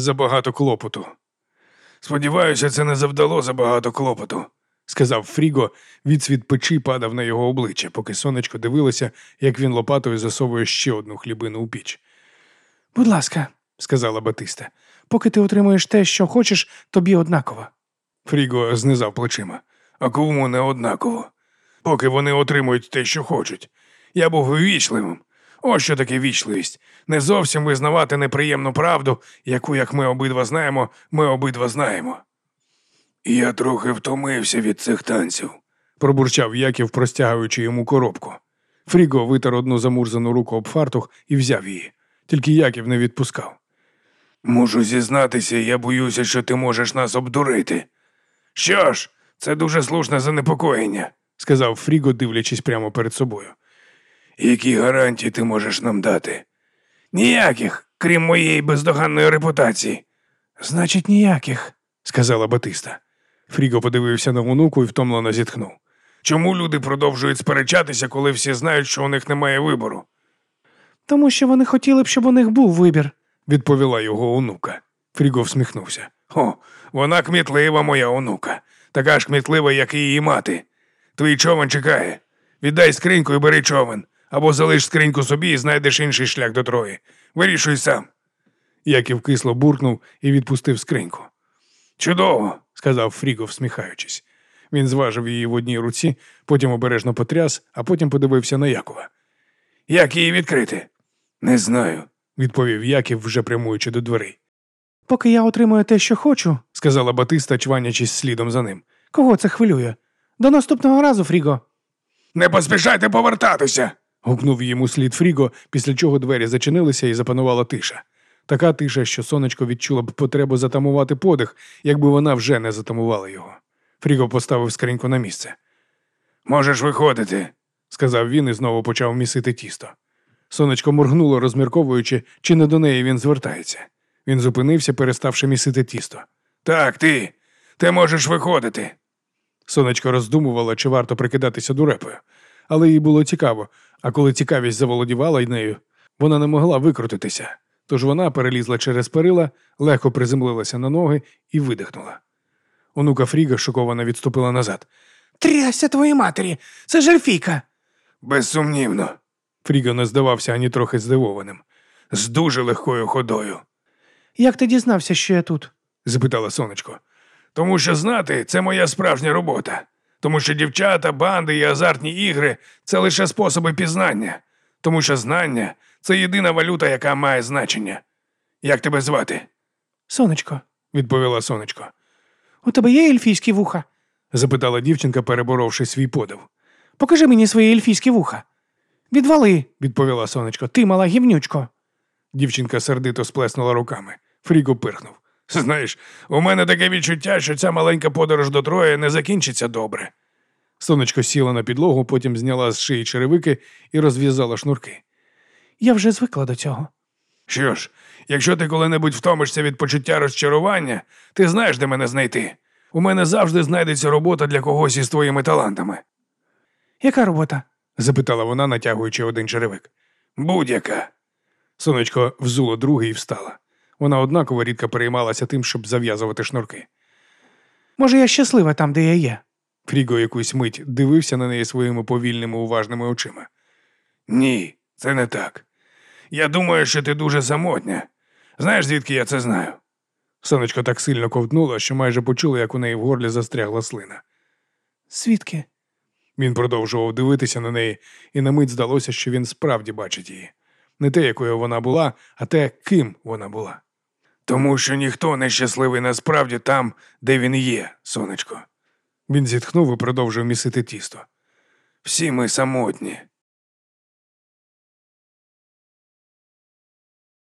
забагато клопоту. Сподіваюся, це не завдало забагато клопоту, сказав Фріго, відсвіт печі падав на його обличчя, поки сонечко дивилося, як він лопатою засовує ще одну хлібину у піч. Будь ласка, сказала Батиста, поки ти отримуєш те, що хочеш, тобі однаково. Фріго знизав плечима. А кому не однаково? Поки вони отримують те, що хочуть. Я був ввічливим. Ось що таке вічливість. Не зовсім визнавати неприємну правду, яку, як ми обидва знаємо, ми обидва знаємо. Я трохи втомився від цих танців, пробурчав Яків, простягуючи йому коробку. Фріго витер одну замурзану руку об фартух і взяв її. Тільки Яків не відпускав. Можу зізнатися, я боюся, що ти можеш нас обдурити. Що ж, це дуже слушне занепокоєння, сказав Фріго, дивлячись прямо перед собою. Які гарантії ти можеш нам дати? Ніяких, крім моєї бездоганної репутації. Значить, ніяких, сказала Батиста. Фріго подивився на онуку і втомлено зітхнув. Чому люди продовжують сперечатися, коли всі знають, що у них немає вибору? Тому що вони хотіли б, щоб у них був вибір, відповіла його онука. Фріго всміхнувся. О, вона кмітлива, моя онука, така ж кмітлива, як і її мати. Твій човен чекає. Віддай скриньку і бери човен, або залиш скриньку собі і знайдеш інший шлях до Трої. Вирішуй сам. Яків кисло буркнув і відпустив скриньку. Чудово, сказав Фріго, всміхаючись. Він зважив її в одній руці, потім обережно потряс, а потім подивився на Якова. Як її відкрити? Не знаю, відповів Яків, вже прямуючи до дверей. Поки я отримую те, що хочу, сказала Батиста, чванячись слідом за ним. Кого це хвилює? До наступного разу, Фріго. Не поспішайте повертатися. Гукнув йому слід Фріго, після чого двері зачинилися і запанувала тиша. Така тиша, що сонечко відчула б потребу затамувати подих, якби вона вже не затамувала його. Фріго поставив скриньку на місце. Можеш виходити, сказав він і знову почав місити тісто. Сонечко моргнуло, розмірковуючи, чи не до неї він звертається. Він зупинився, переставши місити тісто. Так, ти. Ти можеш виходити. Сонечко роздумувала, чи варто прикидатися дурепою, але їй було цікаво, а коли цікавість заволодівала й нею, вона не могла викрутитися. Тож вона перелізла через перила, легко приземлилася на ноги і видихнула. Онука Фріга шоковано відступила назад. Тряся твоїй матері, це ж Ельфійка!» Безсумнівно. Фріга не здавався ані трохи здивованим. З дуже легкою ходою. Як ти дізнався, що я тут? запитала сонечко. Тому що знати це моя справжня робота. Тому що дівчата, банди і азартні ігри це лише способи пізнання. Тому що знання це єдина валюта, яка має значення. Як тебе звати? Сонечко, відповіла сонечко. У тебе є ельфійські вуха? запитала дівчинка, переборовши свій подив. Покажи мені свої ельфійські вуха. Відвали, відповіла сонечко, ти мала гівнючко. Дівчинка сердито сплеснула руками. Фріго пирхнув. Знаєш, у мене таке відчуття, що ця маленька подорож до Троє не закінчиться добре. Сонечко сіла на підлогу, потім зняла з шиї черевики і розв'язала шнурки. Я вже звикла до цього. Що ж, якщо ти коли-небудь втомишся від почуття розчарування, ти знаєш, де мене знайти. У мене завжди знайдеться робота для когось із твоїми талантами. Яка робота? запитала вона, натягуючи один черевик. Будь-яка. Сонечко взуло другий і встала. Вона однаково рідко переймалася тим, щоб зав'язувати шнурки. Може, я щаслива там, де я є. Фріго якусь мить дивився на неї своїми повільними уважними очима. Ні, це не так. Я думаю, що ти дуже самотня. Знаєш, звідки я це знаю? Сонечко так сильно ковтнула, що майже почула, як у неї в горлі застрягла слина. Звідки? Він продовжував дивитися на неї, і на мить здалося, що він справді бачить її. Не те, якою вона була, а те, ким вона була. Тому що ніхто не щасливий насправді там, де він є, сонечко. Він зітхнув і продовжив місити тісто. Всі ми самотні.